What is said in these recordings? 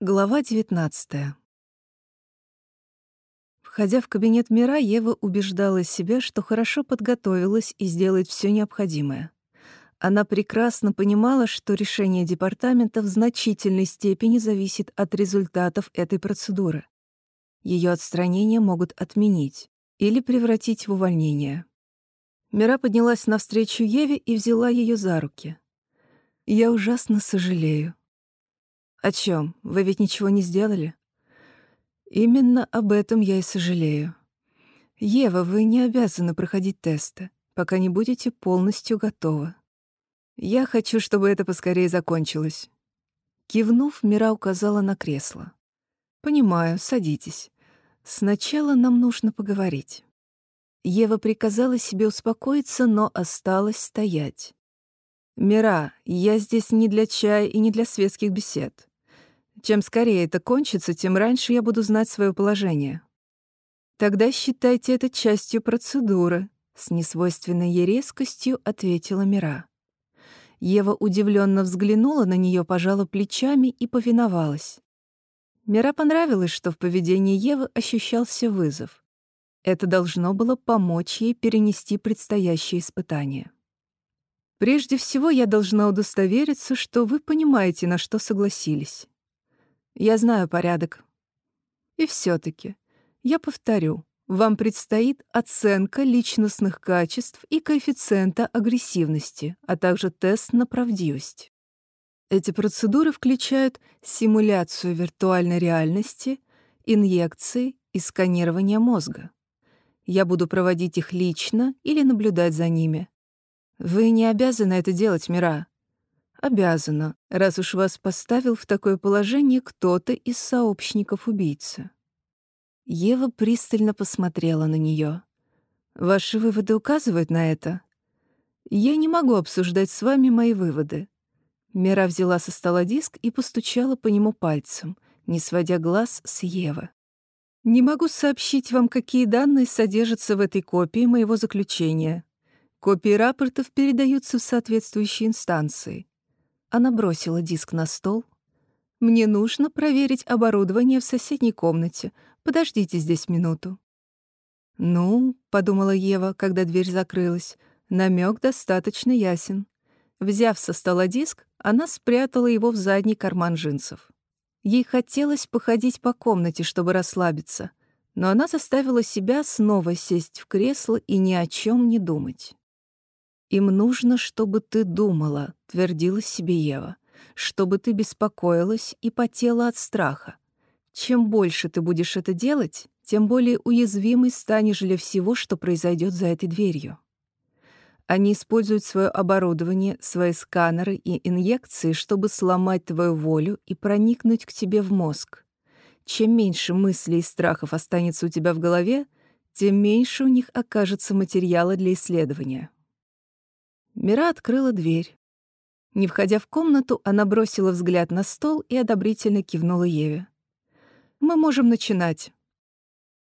Глава 19 Входя в кабинет Мира, Ева убеждала себя, что хорошо подготовилась и сделает все необходимое. Она прекрасно понимала, что решение департамента в значительной степени зависит от результатов этой процедуры. Ее отстранение могут отменить или превратить в увольнение. Мира поднялась навстречу Еве и взяла ее за руки. «Я ужасно сожалею. «О чем? Вы ведь ничего не сделали?» «Именно об этом я и сожалею. Ева, вы не обязаны проходить тесты, пока не будете полностью готовы. Я хочу, чтобы это поскорее закончилось». Кивнув, Мира указала на кресло. «Понимаю, садитесь. Сначала нам нужно поговорить». Ева приказала себе успокоиться, но осталась стоять. «Мира, я здесь не для чая и не для светских бесед. Чем скорее это кончится, тем раньше я буду знать свое положение. Тогда считайте это частью процедуры, с несвойственной ей резкостью ответила Мира. Ева удивленно взглянула на нее, пожала плечами и повиновалась. Мира понравилось, что в поведении Евы ощущался вызов. Это должно было помочь ей перенести предстоящее испытание. Прежде всего, я должна удостовериться, что вы понимаете, на что согласились. Я знаю порядок. И все таки я повторю, вам предстоит оценка личностных качеств и коэффициента агрессивности, а также тест на правдивость. Эти процедуры включают симуляцию виртуальной реальности, инъекции и сканирование мозга. Я буду проводить их лично или наблюдать за ними. Вы не обязаны это делать, Мира. Обязана, раз уж вас поставил в такое положение кто-то из сообщников убийцы. Ева пристально посмотрела на нее. Ваши выводы указывают на это? Я не могу обсуждать с вами мои выводы. Мира взяла со стола диск и постучала по нему пальцем, не сводя глаз с Евы. Не могу сообщить вам, какие данные содержатся в этой копии моего заключения. Копии рапортов передаются в соответствующие инстанции. Она бросила диск на стол. «Мне нужно проверить оборудование в соседней комнате. Подождите здесь минуту». «Ну», — подумала Ева, когда дверь закрылась, намек достаточно ясен. Взяв со стола диск, она спрятала его в задний карман джинсов. Ей хотелось походить по комнате, чтобы расслабиться, но она заставила себя снова сесть в кресло и ни о чем не думать. «Им нужно, чтобы ты думала», — твердила себе Ева, «чтобы ты беспокоилась и потела от страха. Чем больше ты будешь это делать, тем более уязвимой станешь для всего, что произойдет за этой дверью». Они используют свое оборудование, свои сканеры и инъекции, чтобы сломать твою волю и проникнуть к тебе в мозг. Чем меньше мыслей и страхов останется у тебя в голове, тем меньше у них окажется материала для исследования. Мира открыла дверь. Не входя в комнату, она бросила взгляд на стол и одобрительно кивнула Еве. «Мы можем начинать».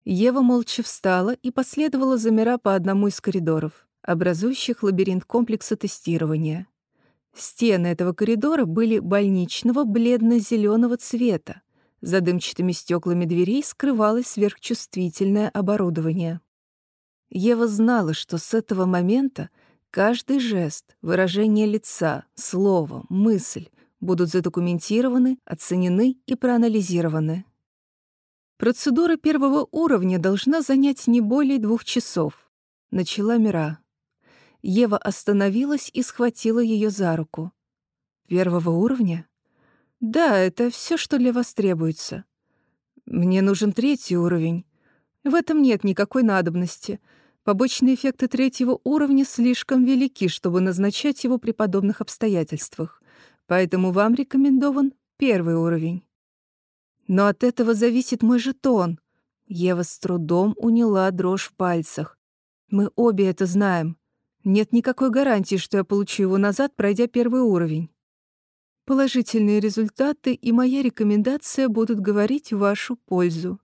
Ева молча встала и последовала за Мира по одному из коридоров, образующих лабиринт комплекса тестирования. Стены этого коридора были больничного бледно зеленого цвета. За дымчатыми стеклами дверей скрывалось сверхчувствительное оборудование. Ева знала, что с этого момента Каждый жест, выражение лица, слово, мысль будут задокументированы, оценены и проанализированы. Процедура первого уровня должна занять не более двух часов. Начала Мира. Ева остановилась и схватила ее за руку. Первого уровня? Да, это все, что для вас требуется. Мне нужен третий уровень. В этом нет никакой надобности — Побочные эффекты третьего уровня слишком велики, чтобы назначать его при подобных обстоятельствах, поэтому вам рекомендован первый уровень. Но от этого зависит мой жетон. Ева с трудом уняла дрожь в пальцах. Мы обе это знаем. Нет никакой гарантии, что я получу его назад, пройдя первый уровень. Положительные результаты и моя рекомендация будут говорить в вашу пользу.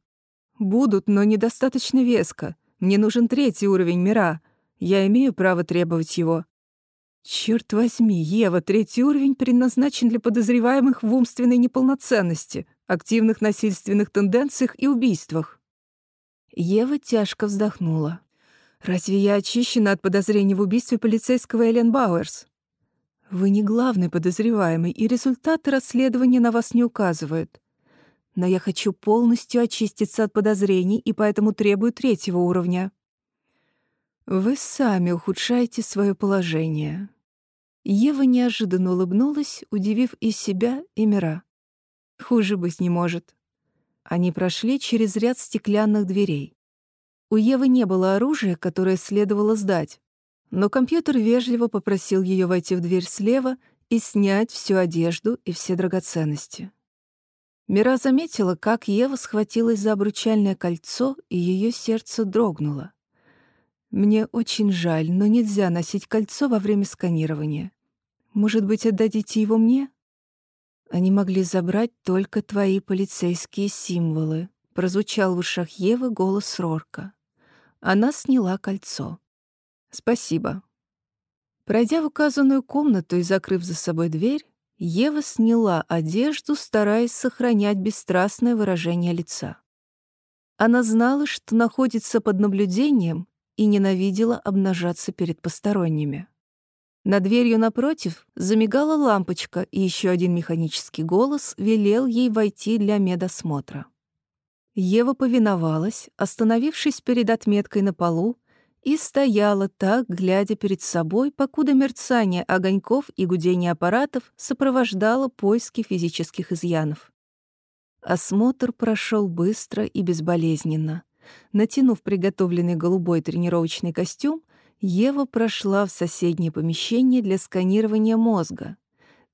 Будут, но недостаточно веско — мне нужен третий уровень мира. Я имею право требовать его. Черт возьми, Ева, третий уровень предназначен для подозреваемых в умственной неполноценности. активных насильственных тенденциях и убийствах. Ева тяжко вздохнула. «Разве я очищена от подозрений в убийстве полицейского Эллен Бауэрс?» «Вы не главный подозреваемый, и результаты расследования на вас не указывают. Но я хочу полностью очиститься от подозрений и поэтому требую третьего уровня». «Вы сами ухудшаете свое положение». Ева неожиданно улыбнулась, удивив и себя, и мира. Хуже быть не может. Они прошли через ряд стеклянных дверей. У Евы не было оружия, которое следовало сдать, но компьютер вежливо попросил ее войти в дверь слева и снять всю одежду и все драгоценности. Мира заметила, как Ева схватилась за обручальное кольцо, и ее сердце дрогнуло. «Мне очень жаль, но нельзя носить кольцо во время сканирования. Может быть, отдадите его мне?» Они могли забрать только твои полицейские символы, прозвучал в ушах Евы голос Рорка. Она сняла кольцо. Спасибо. Пройдя в указанную комнату и закрыв за собой дверь, Ева сняла одежду, стараясь сохранять бесстрастное выражение лица. Она знала, что находится под наблюдением и ненавидела обнажаться перед посторонними. Над дверью напротив замигала лампочка, и еще один механический голос велел ей войти для медосмотра. Ева повиновалась, остановившись перед отметкой на полу, и стояла так, глядя перед собой, покуда мерцание огоньков и гудение аппаратов сопровождало поиски физических изъянов. Осмотр прошел быстро и безболезненно. Натянув приготовленный голубой тренировочный костюм, Ева прошла в соседнее помещение для сканирования мозга.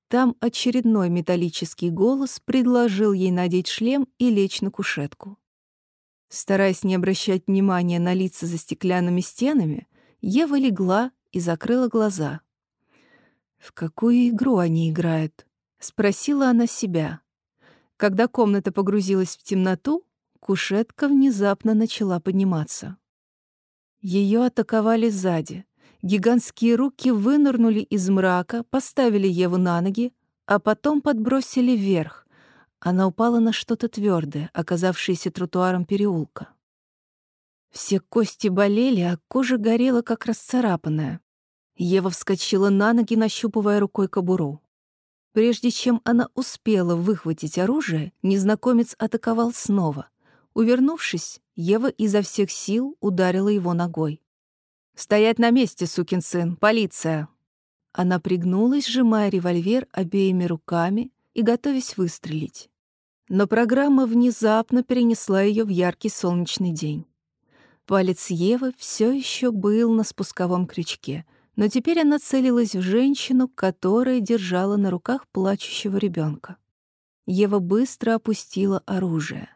Там очередной металлический голос предложил ей надеть шлем и лечь на кушетку. Стараясь не обращать внимания на лица за стеклянными стенами, Ева легла и закрыла глаза. «В какую игру они играют?» — спросила она себя. Когда комната погрузилась в темноту, кушетка внезапно начала подниматься. Ее атаковали сзади. Гигантские руки вынырнули из мрака, поставили Еву на ноги, а потом подбросили вверх. Она упала на что-то твердое, оказавшееся тротуаром переулка. Все кости болели, а кожа горела, как расцарапанная. Ева вскочила на ноги, нащупывая рукой кобуру. Прежде чем она успела выхватить оружие, незнакомец атаковал снова. Увернувшись, Ева изо всех сил ударила его ногой. «Стоять на месте, сукин сын! Полиция!» Она пригнулась, сжимая револьвер обеими руками и готовясь выстрелить. Но программа внезапно перенесла ее в яркий солнечный день. Палец Евы все еще был на спусковом крючке, но теперь она целилась в женщину, которая держала на руках плачущего ребенка. Ева быстро опустила оружие.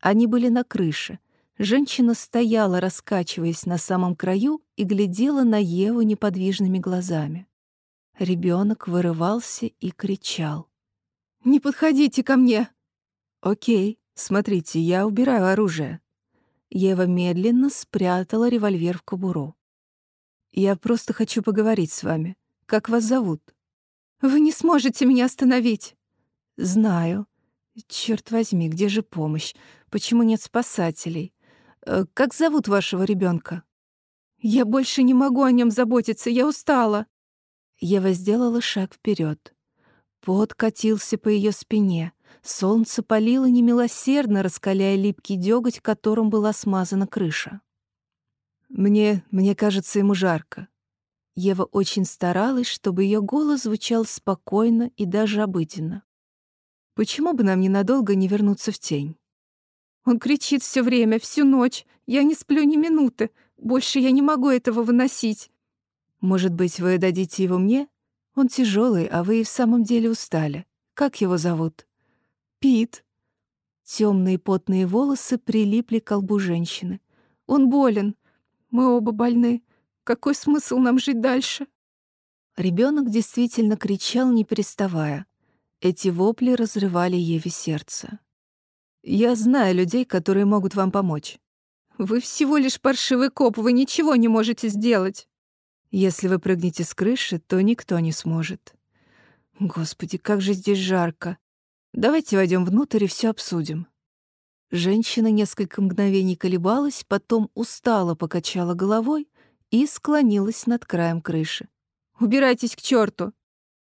Они были на крыше. Женщина стояла, раскачиваясь на самом краю, и глядела на Еву неподвижными глазами. Ребенок вырывался и кричал. «Не подходите ко мне!» «Окей, смотрите, я убираю оружие». Ева медленно спрятала револьвер в кобуру. «Я просто хочу поговорить с вами. Как вас зовут?» «Вы не сможете меня остановить!» «Знаю. Черт возьми, где же помощь? Почему нет спасателей? Э, как зовут вашего ребенка? Я больше не могу о нем заботиться, я устала. Ева сделала шаг вперед. Пот катился по ее спине. Солнце палило немилосердно, раскаляя липкий деготь, которым была смазана крыша. Мне, мне кажется, ему жарко. Ева очень старалась, чтобы ее голос звучал спокойно и даже обыденно. Почему бы нам ненадолго не вернуться в тень? Он кричит все время, всю ночь. Я не сплю ни минуты. Больше я не могу этого выносить. Может быть, вы дадите его мне? Он тяжелый, а вы и в самом деле устали. Как его зовут? Пит. Темные потные волосы прилипли к колбу женщины. Он болен. Мы оба больны. Какой смысл нам жить дальше? Ребенок действительно кричал, не переставая. Эти вопли разрывали Еве сердце. Я знаю людей, которые могут вам помочь. Вы всего лишь паршивый коп, вы ничего не можете сделать. Если вы прыгнете с крыши, то никто не сможет. Господи, как же здесь жарко. Давайте войдем внутрь и все обсудим». Женщина несколько мгновений колебалась, потом устало покачала головой и склонилась над краем крыши. «Убирайтесь к черту!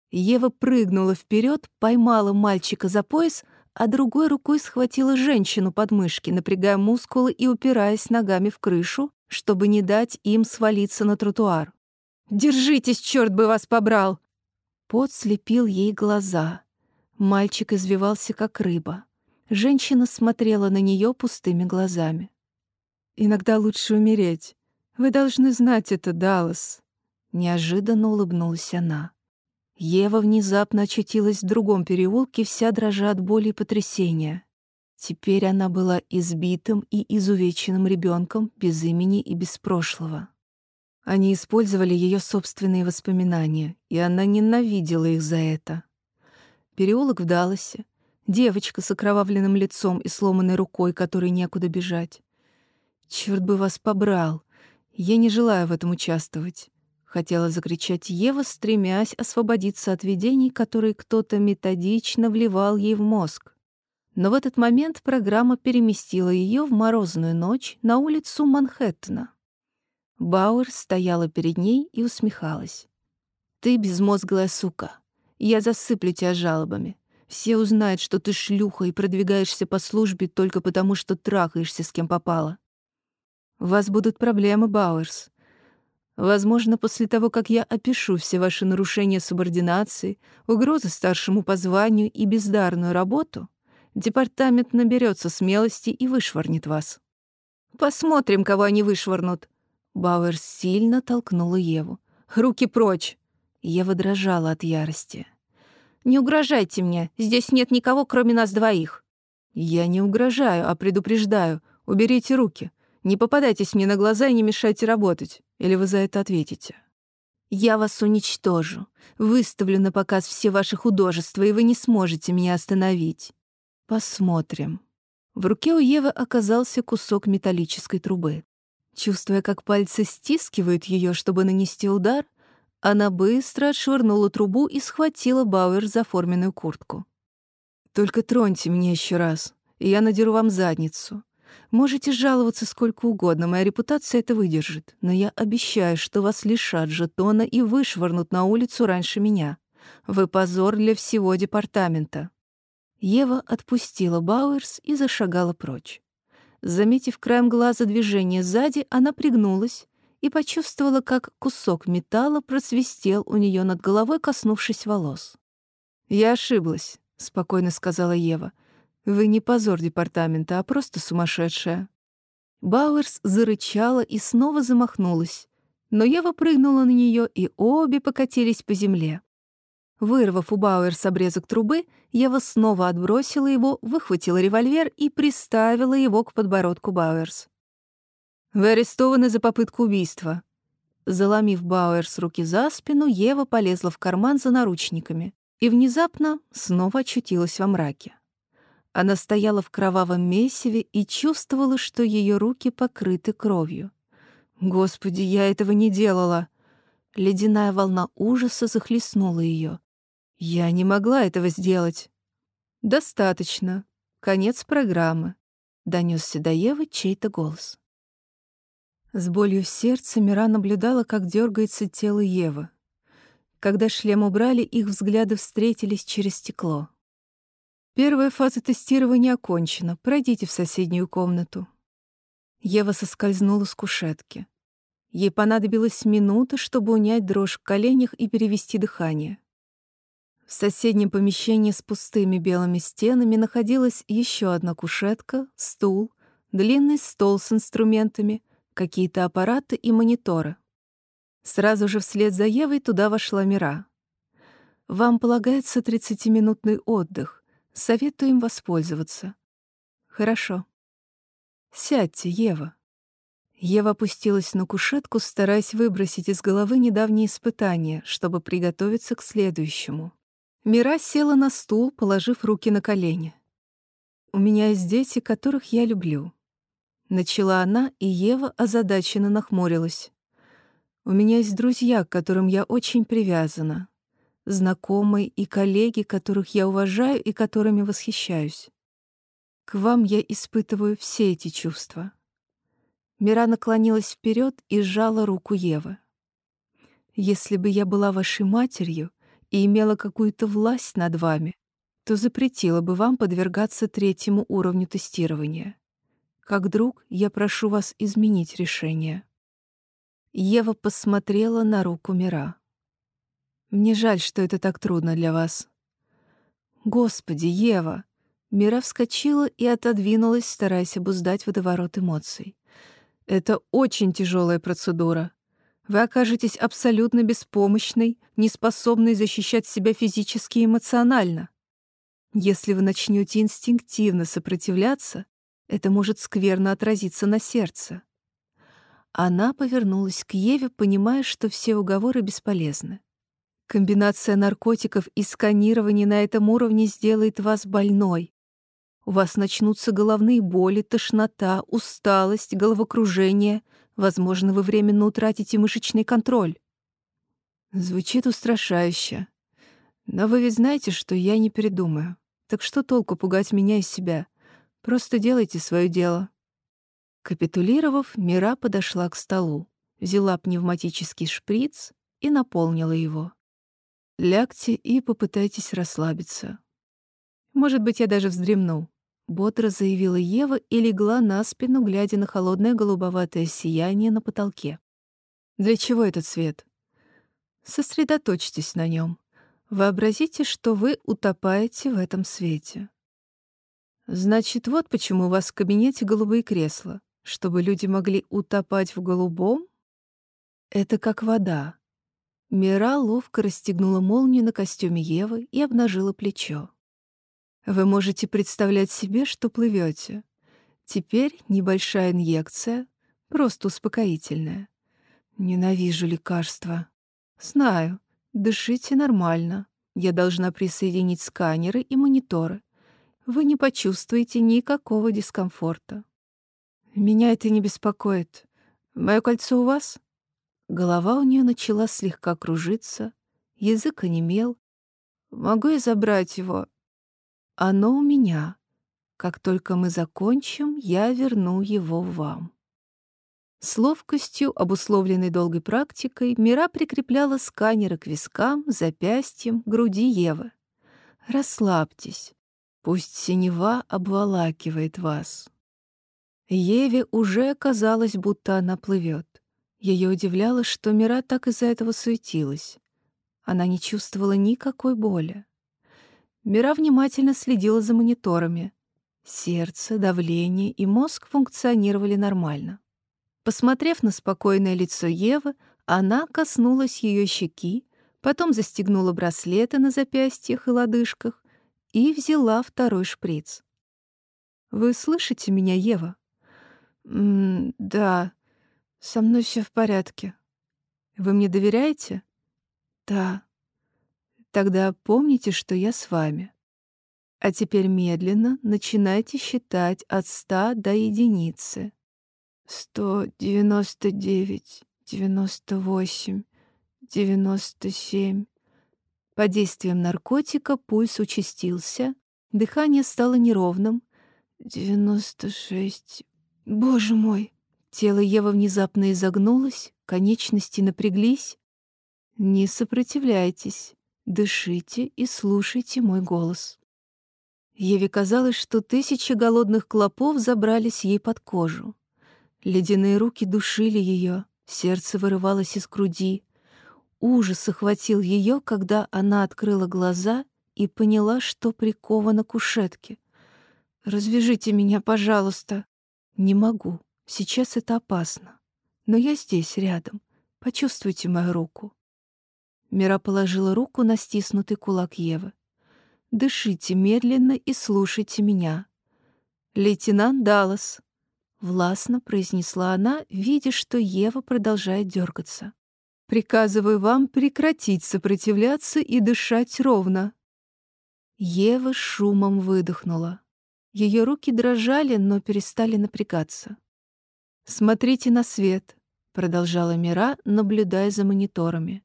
Ева прыгнула вперед, поймала мальчика за пояс, а другой рукой схватила женщину под мышки, напрягая мускулы и упираясь ногами в крышу, чтобы не дать им свалиться на тротуар. «Держитесь, черт бы вас побрал!» Пот слепил ей глаза. Мальчик извивался, как рыба. Женщина смотрела на нее пустыми глазами. «Иногда лучше умереть. Вы должны знать это, Даллас». Неожиданно улыбнулась она. Ева внезапно очутилась в другом переулке, вся дрожа от боли и потрясения. Теперь она была избитым и изувеченным ребенком без имени и без прошлого. Они использовали ее собственные воспоминания, и она ненавидела их за это. Переулок в Далласе, девочка с окровавленным лицом и сломанной рукой, которой некуда бежать. Черт бы вас побрал! Я не желаю в этом участвовать. Хотела закричать Ева, стремясь освободиться от видений, которые кто-то методично вливал ей в мозг. Но в этот момент программа переместила ее в морозную ночь на улицу Манхэттена. Бауэр стояла перед ней и усмехалась. «Ты безмозглая сука. Я засыплю тебя жалобами. Все узнают, что ты шлюха и продвигаешься по службе только потому, что трахаешься с кем попало. У вас будут проблемы, Бауэрс. Возможно, после того, как я опишу все ваши нарушения субординации, угрозы старшему по званию и бездарную работу, департамент наберется смелости и вышвырнет вас. Посмотрим, кого они вышвырнут. Бауэр сильно толкнула Еву. Руки прочь. Ева дрожала от ярости. Не угрожайте мне, здесь нет никого, кроме нас двоих. Я не угрожаю, а предупреждаю. Уберите руки. Не попадайтесь мне на глаза и не мешайте работать. Или вы за это ответите? Я вас уничтожу, выставлю на показ все ваши художества, и вы не сможете меня остановить. Посмотрим. В руке у Евы оказался кусок металлической трубы. Чувствуя, как пальцы стискивают ее, чтобы нанести удар, она быстро отшвырнула трубу и схватила Бауэр за форменную куртку. «Только троньте меня еще раз, и я надеру вам задницу. Можете жаловаться сколько угодно, моя репутация это выдержит, но я обещаю, что вас лишат жетона и вышвырнут на улицу раньше меня. Вы позор для всего департамента». Ева отпустила Бауэрс и зашагала прочь. Заметив краем глаза движение сзади, она пригнулась и почувствовала, как кусок металла просвистел у нее над головой, коснувшись волос. «Я ошиблась», — спокойно сказала Ева. Вы не позор департамента, а просто сумасшедшая». Бауэрс зарычала и снова замахнулась, но Ева прыгнула на нее, и обе покатились по земле. Вырвав у Бауэрс обрезок трубы, Ева снова отбросила его, выхватила револьвер и приставила его к подбородку Бауэрс. «Вы арестованы за попытку убийства». Заломив Бауэрс руки за спину, Ева полезла в карман за наручниками и внезапно снова очутилась во мраке. Она стояла в кровавом месиве и чувствовала, что ее руки покрыты кровью. «Господи, я этого не делала!» Ледяная волна ужаса захлестнула ее. «Я не могла этого сделать». «Достаточно. Конец программы», — донесся до Евы чей-то голос. С болью в сердце Мира наблюдала, как дергается тело Евы. Когда шлем убрали, их взгляды встретились через стекло. Первая фаза тестирования окончена. Пройдите в соседнюю комнату. Ева соскользнула с кушетки. Ей понадобилась минута, чтобы унять дрожь в коленях и перевести дыхание. В соседнем помещении с пустыми белыми стенами находилась еще одна кушетка, стул, длинный стол с инструментами, какие-то аппараты и мониторы. Сразу же вслед за Евой туда вошла Мира. «Вам полагается 30-минутный отдых. Советую им воспользоваться. Хорошо. Сядьте, Ева. Ева опустилась на кушетку, стараясь выбросить из головы недавние испытания, чтобы приготовиться к следующему. Мира села на стул, положив руки на колени. «У меня есть дети, которых я люблю». Начала она, и Ева озадаченно нахмурилась. «У меня есть друзья, к которым я очень привязана. знакомые и коллеги, которых я уважаю и которыми восхищаюсь. К вам я испытываю все эти чувства. Мира наклонилась вперед и сжала руку Евы. Если бы я была вашей матерью и имела какую-то власть над вами, то запретила бы вам подвергаться третьему уровню тестирования. Как друг, я прошу вас изменить решение. Ева посмотрела на руку Мира. Мне жаль, что это так трудно для вас. Господи, Ева! Мира вскочила и отодвинулась, стараясь обуздать водоворот эмоций. Это очень тяжелая процедура. Вы окажетесь абсолютно беспомощной, неспособной защищать себя физически и эмоционально. Если вы начнете инстинктивно сопротивляться, это может скверно отразиться на сердце. Она повернулась к Еве, понимая, что все уговоры бесполезны. Комбинация наркотиков и сканирования на этом уровне сделает вас больной, у вас начнутся головные боли, тошнота, усталость, головокружение. Возможно, вы временно утратите мышечный контроль. Звучит устрашающе. Но вы ведь знаете, что я не передумаю. Так что толку пугать меня из себя? Просто делайте свое дело. Капитулировав, Мира подошла к столу, взяла пневматический шприц и наполнила его. Лягте и попытайтесь расслабиться. Может быть, я даже вздремну. Бодро заявила Ева и легла на спину, глядя на холодное голубоватое сияние на потолке. Для чего этот свет? Сосредоточьтесь на нем. Вообразите, что вы утопаете в этом свете. Значит, вот почему у вас в кабинете голубые кресла, чтобы люди могли утопать в голубом? Это как вода. Мира ловко расстегнула молнию на костюме Евы и обнажила плечо. Вы можете представлять себе, что плывете. Теперь небольшая инъекция, просто успокоительная. Ненавижу лекарства. Знаю, дышите нормально. Я должна присоединить сканеры и мониторы. Вы не почувствуете никакого дискомфорта. Меня это не беспокоит. Мое кольцо у вас? Голова у нее начала слегка кружиться, язык онемел. Могу я забрать его? Оно у меня. Как только мы закончим, я верну его вам. С ловкостью, обусловленной долгой практикой, Мира прикрепляла сканеры к вискам, запястьям, груди Евы. Расслабьтесь. Пусть синева обволакивает вас. Еве уже казалось, будто она плывет. Ее удивляло, что Мира так из-за этого суетилась. Она не чувствовала никакой боли. Мира внимательно следила за мониторами. Сердце, давление и мозг функционировали нормально. Посмотрев на спокойное лицо Евы, она коснулась ее щеки, потом застегнула браслеты на запястьях и лодыжках и взяла второй шприц. «Вы слышите меня, Ева?» «М «Да, со мной все в порядке». «Вы мне доверяете?» «Да». Тогда помните, что я с вами. А теперь медленно начинайте считать от ста до единицы. Сто девяносто девять, девяносто восемь, девяносто семь. Под действием наркотика пульс участился, дыхание стало неровным. Девяносто шесть. Боже мой! Тело Евы внезапно изогнулось, конечности напряглись. Не сопротивляйтесь. Дышите и слушайте мой голос. Еве казалось, что тысячи голодных клопов забрались ей под кожу. Ледяные руки душили ее, сердце вырывалось из груди. Ужас охватил ее, когда она открыла глаза и поняла, что прикована к кушетке. «Развяжите меня, пожалуйста». «Не могу. Сейчас это опасно. Но я здесь, рядом. Почувствуйте мою руку». Мира положила руку на стиснутый кулак Евы. «Дышите медленно и слушайте меня». «Лейтенант Даллас», — властно произнесла она, видя, что Ева продолжает дергаться. «Приказываю вам прекратить сопротивляться и дышать ровно». Ева шумом выдохнула. Ее руки дрожали, но перестали напрягаться. «Смотрите на свет», — продолжала Мира, наблюдая за мониторами.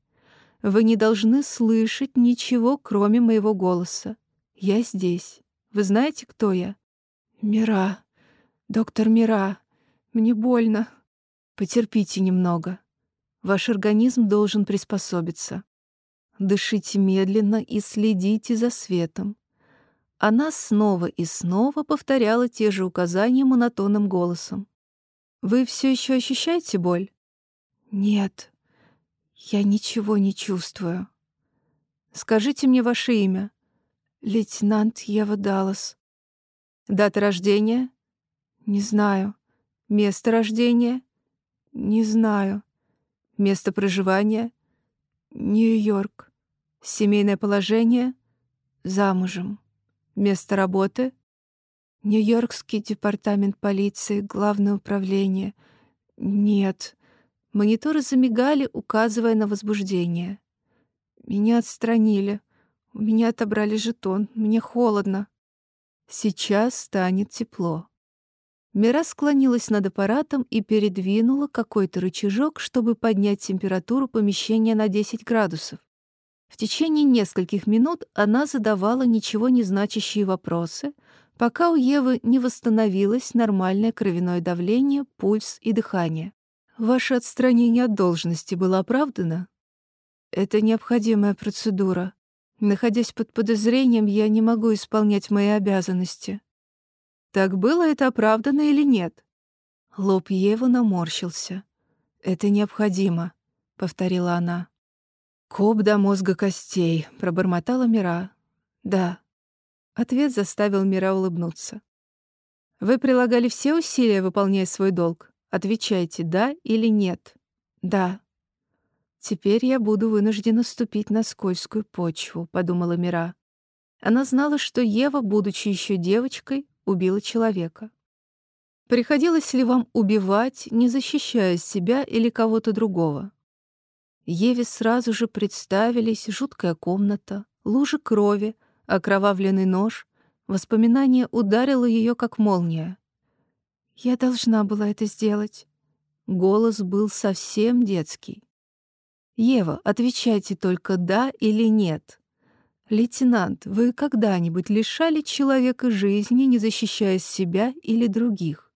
Вы не должны слышать ничего, кроме моего голоса. Я здесь. Вы знаете, кто я? Мира. Доктор Мира. Мне больно. Потерпите немного. Ваш организм должен приспособиться. Дышите медленно и следите за светом. Она снова и снова повторяла те же указания монотонным голосом. «Вы все еще ощущаете боль?» «Нет, я ничего не чувствую». «Скажите мне ваше имя». «Лейтенант Ева Даллас». «Дата рождения?» «Не знаю». «Место рождения?» «Не знаю». «Место проживания?» «Нью-Йорк». «Семейное положение?» «Замужем». Место работы? Нью-Йоркский департамент полиции, главное управление. Нет. Мониторы замигали, указывая на возбуждение. Меня отстранили. У меня отобрали жетон. Мне холодно. Сейчас станет тепло. Мира склонилась над аппаратом и передвинула какой-то рычажок, чтобы поднять температуру помещения на 10 градусов. В течение нескольких минут она задавала ничего не значащие вопросы, пока у Евы не восстановилось нормальное кровяное давление, пульс и дыхание. «Ваше отстранение от должности было оправдано?» «Это необходимая процедура. Находясь под подозрением, я не могу исполнять мои обязанности». «Так было это оправдано или нет?» Лоб Евы наморщился. «Это необходимо», — повторила она. «Коп до мозга костей», — пробормотала Мира. «Да». Ответ заставил Мира улыбнуться. «Вы прилагали все усилия, выполняя свой долг? Отвечайте, да или нет?» «Да». «Теперь я буду вынуждена ступить на скользкую почву», — подумала Мира. Она знала, что Ева, будучи еще девочкой, убила человека. Приходилось ли вам убивать, не защищая себя или кого-то другого? Еве сразу же представились жуткая комната, лужи крови, окровавленный нож. Воспоминание ударило ее как молния. «Я должна была это сделать». Голос был совсем детский. «Ева, отвечайте только «да» или «нет». «Лейтенант, вы когда-нибудь лишали человека жизни, не защищая себя или других?»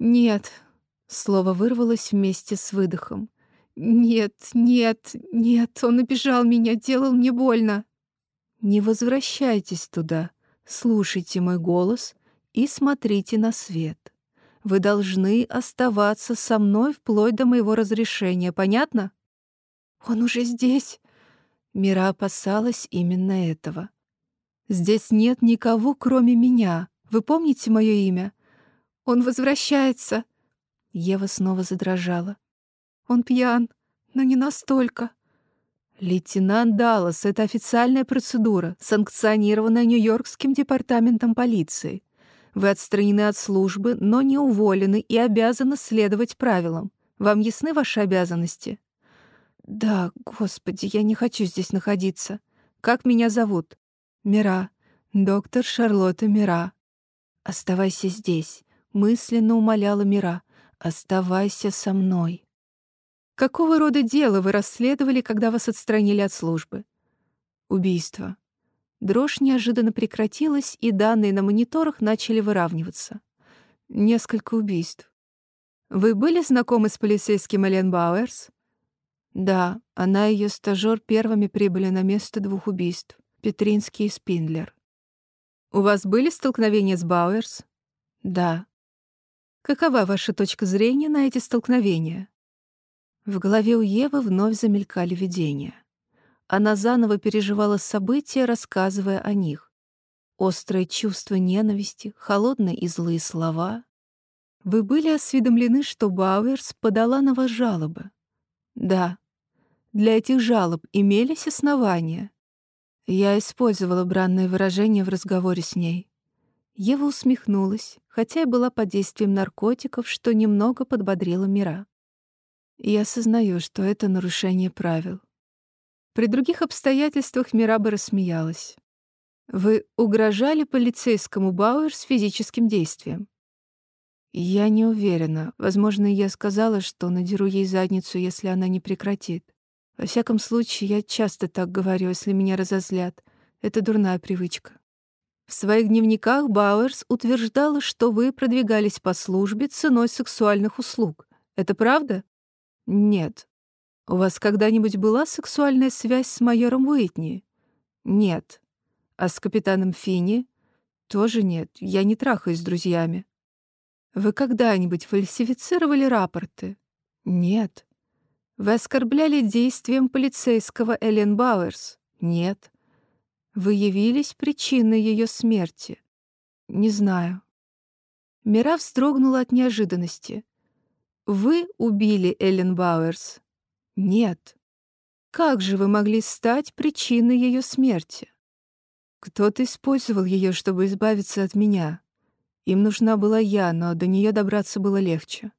«Нет», — слово вырвалось вместе с выдохом. «Нет, нет, нет, он обижал меня, делал мне больно». «Не возвращайтесь туда, слушайте мой голос и смотрите на свет. Вы должны оставаться со мной вплоть до моего разрешения, понятно?» «Он уже здесь». Мира опасалась именно этого. «Здесь нет никого, кроме меня. Вы помните мое имя?» «Он возвращается». Ева снова задрожала. Он пьян, но не настолько. Лейтенант Даллас — это официальная процедура, санкционированная Нью-Йоркским департаментом полиции. Вы отстранены от службы, но не уволены и обязаны следовать правилам. Вам ясны ваши обязанности? Да, господи, я не хочу здесь находиться. Как меня зовут? Мира. Доктор Шарлотта Мира. Оставайся здесь, мысленно умоляла Мира. Оставайся со мной. Какого рода дело вы расследовали, когда вас отстранили от службы? Убийство. Дрожь неожиданно прекратилась, и данные на мониторах начали выравниваться. Несколько убийств. Вы были знакомы с полицейским Элен Бауэрс? Да, она и ее стажёр первыми прибыли на место двух убийств — Петринский и Спиндлер. У вас были столкновения с Бауэрс? Да. Какова ваша точка зрения на эти столкновения? В голове у Евы вновь замелькали видения. Она заново переживала события, рассказывая о них. Острое чувство ненависти, холодные и злые слова. Вы были осведомлены, что Бауэрс подала на вас жалобы? Да. Для этих жалоб имелись основания. Я использовала бранное выражение в разговоре с ней. Ева усмехнулась, хотя и была под действием наркотиков, что немного подбодрило Мира. Я осознаю, что это нарушение правил. При других обстоятельствах Мираба рассмеялась. Вы угрожали полицейскому Бауэр с физическим действием? Я не уверена. Возможно, я сказала, что надеру ей задницу, если она не прекратит. Во всяком случае, я часто так говорю, если меня разозлят. Это дурная привычка. В своих дневниках Бауэрс утверждала, что вы продвигались по службе ценой сексуальных услуг. Это правда? Нет. У вас когда-нибудь была сексуальная связь с майором Уитни? Нет. А с капитаном Финни? Тоже нет. Я не трахаюсь с друзьями. Вы когда-нибудь фальсифицировали рапорты? Нет. Вы оскорбляли действием полицейского Эллен Бауэрс? Нет. Вы явились причиной ее смерти? Не знаю. Мира вздрогнула от неожиданности. Вы убили Эллен Бауэрс? Нет. Как же вы могли стать причиной ее смерти? Кто-то использовал ее, чтобы избавиться от меня. Им нужна была я, но до нее добраться было легче.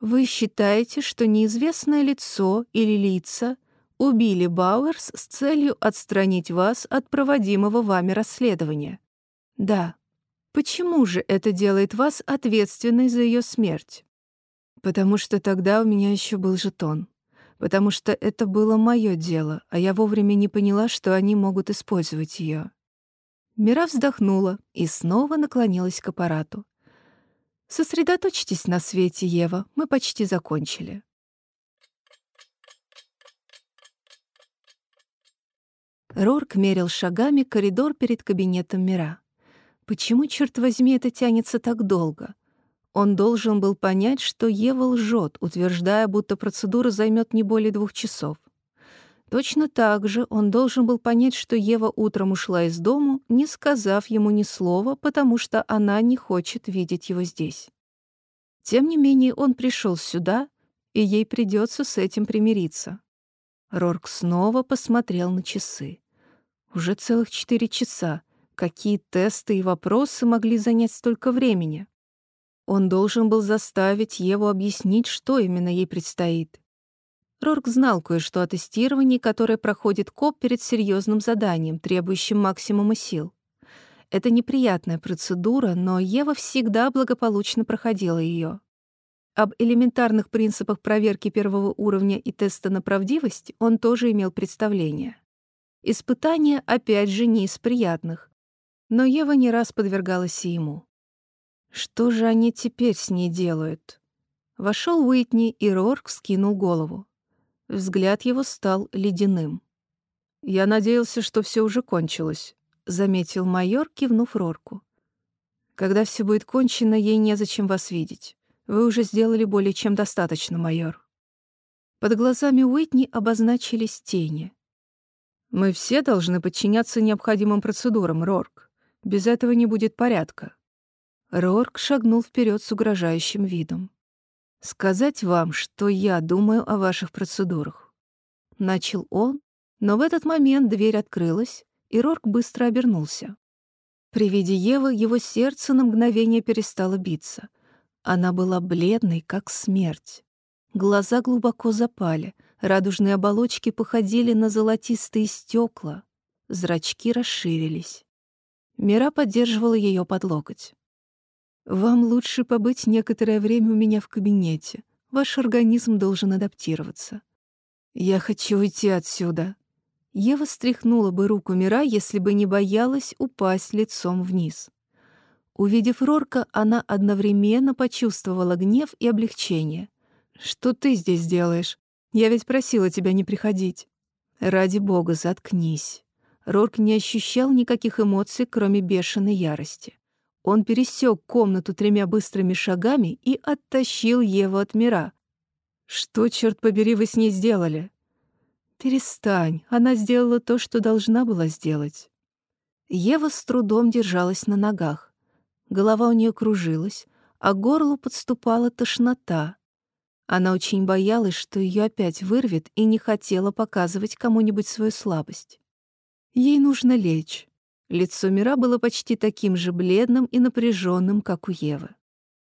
Вы считаете, что неизвестное лицо или лица убили Бауэрс с целью отстранить вас от проводимого вами расследования? Да. Почему же это делает вас ответственной за ее смерть? Потому что тогда у меня еще был жетон. Потому что это было мое дело, а я вовремя не поняла, что они могут использовать ее. Мира вздохнула и снова наклонилась к аппарату. Сосредоточьтесь на свете, Ева, мы почти закончили. Рорк мерил шагами коридор перед кабинетом Мира. Почему, черт возьми, это тянется так долго? Он должен был понять, что Ева лжет, утверждая, будто процедура займет не более двух часов. Точно так же он должен был понять, что Ева утром ушла из дому, не сказав ему ни слова, потому что она не хочет видеть его здесь. Тем не менее, он пришел сюда, и ей придется с этим примириться. Рорк снова посмотрел на часы. Уже целых четыре часа. Какие тесты и вопросы могли занять столько времени? Он должен был заставить Еву объяснить, что именно ей предстоит. Рорк знал кое-что о тестировании, которое проходит КОП перед серьезным заданием, требующим максимума сил. Это неприятная процедура, но Ева всегда благополучно проходила ее. Об элементарных принципах проверки первого уровня и теста на правдивость он тоже имел представление. Испытания, опять же, не из приятных, но Ева не раз подвергалась и ему. Что же они теперь с ней делают? Вошел Уитни, и Рорк скинул голову. Взгляд его стал ледяным. «Я надеялся, что все уже кончилось», — заметил майор, кивнув Рорку. «Когда все будет кончено, ей незачем вас видеть. Вы уже сделали более чем достаточно, майор». Под глазами Уитни обозначились тени. «Мы все должны подчиняться необходимым процедурам, Рорк. Без этого не будет порядка». Рорк шагнул вперед с угрожающим видом. «Сказать вам, что я думаю о ваших процедурах». Начал он, но в этот момент дверь открылась, и Рорк быстро обернулся. При виде Евы его сердце на мгновение перестало биться. Она была бледной, как смерть. Глаза глубоко запали, радужные оболочки походили на золотистые стекла, зрачки расширились. Мира поддерживала ее под локоть. Вам лучше побыть некоторое время у меня в кабинете. Ваш организм должен адаптироваться. Я хочу уйти отсюда. Ева стряхнула бы руку Мира, если бы не боялась упасть лицом вниз. Увидев Рорка, она одновременно почувствовала гнев и облегчение. «Что ты здесь делаешь? Я ведь просила тебя не приходить». «Ради бога, заткнись». Рорк не ощущал никаких эмоций, кроме бешеной ярости. Он пересек комнату тремя быстрыми шагами и оттащил Еву от мира. «Что, черт побери, вы с ней сделали?» «Перестань, она сделала то, что должна была сделать». Ева с трудом держалась на ногах. Голова у нее кружилась, а горлу подступала тошнота. Она очень боялась, что ее опять вырвет, и не хотела показывать кому-нибудь свою слабость. Ей нужно лечь. Лицо Мира было почти таким же бледным и напряженным, как у Евы.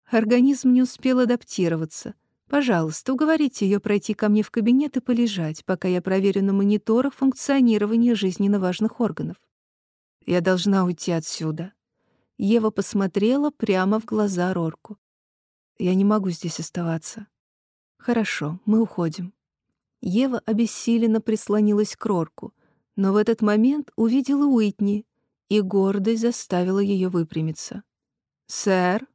Организм не успел адаптироваться. Пожалуйста, уговорите ее пройти ко мне в кабинет и полежать, пока я проверю на мониторах функционирование жизненно важных органов. Я должна уйти отсюда. Ева посмотрела прямо в глаза Рорку. Я не могу здесь оставаться. Хорошо, мы уходим. Ева обессиленно прислонилась к Рорку, но в этот момент увидела Уитни, и гордость заставила ее выпрямиться. «Сэр?»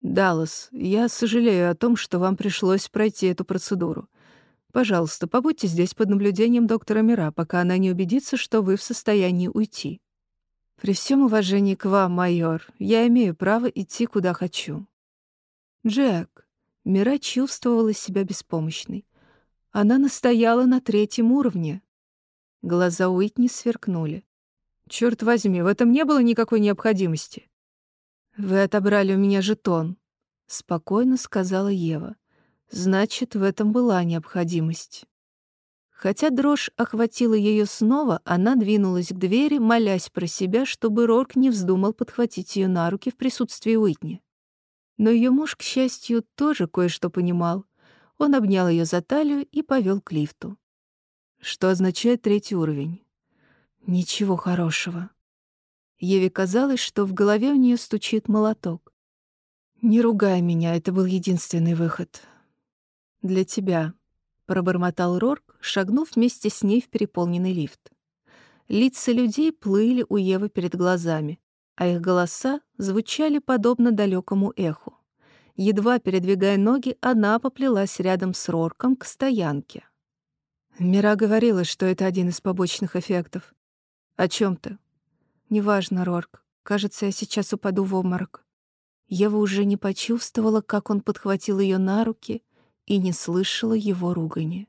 «Даллас, я сожалею о том, что вам пришлось пройти эту процедуру. Пожалуйста, побудьте здесь под наблюдением доктора Мира, пока она не убедится, что вы в состоянии уйти. При всем уважении к вам, майор, я имею право идти, куда хочу». «Джек», Мира чувствовала себя беспомощной. Она настояла на третьем уровне. Глаза Уитни сверкнули. Черт возьми, в этом не было никакой необходимости. Вы отобрали у меня жетон, спокойно сказала Ева. Значит, в этом была необходимость. Хотя дрожь охватила ее снова, она двинулась к двери, молясь про себя, чтобы Рорк не вздумал подхватить ее на руки в присутствии Уитни. Но ее муж, к счастью, тоже кое-что понимал. Он обнял ее за талию и повел к лифту. Что означает третий уровень? Ничего хорошего. Еве казалось, что в голове у нее стучит молоток. «Не ругай меня, это был единственный выход. Для тебя», — пробормотал Рорк, шагнув вместе с ней в переполненный лифт. Лица людей плыли у Евы перед глазами, а их голоса звучали подобно далекому эху. Едва передвигая ноги, она поплелась рядом с Рорком к стоянке. Мира говорила, что это один из побочных эффектов. О чем ты? Неважно, Рорк. Кажется, я сейчас упаду в обморок. Ева уже не почувствовала, как он подхватил ее на руки, и не слышала его ругани.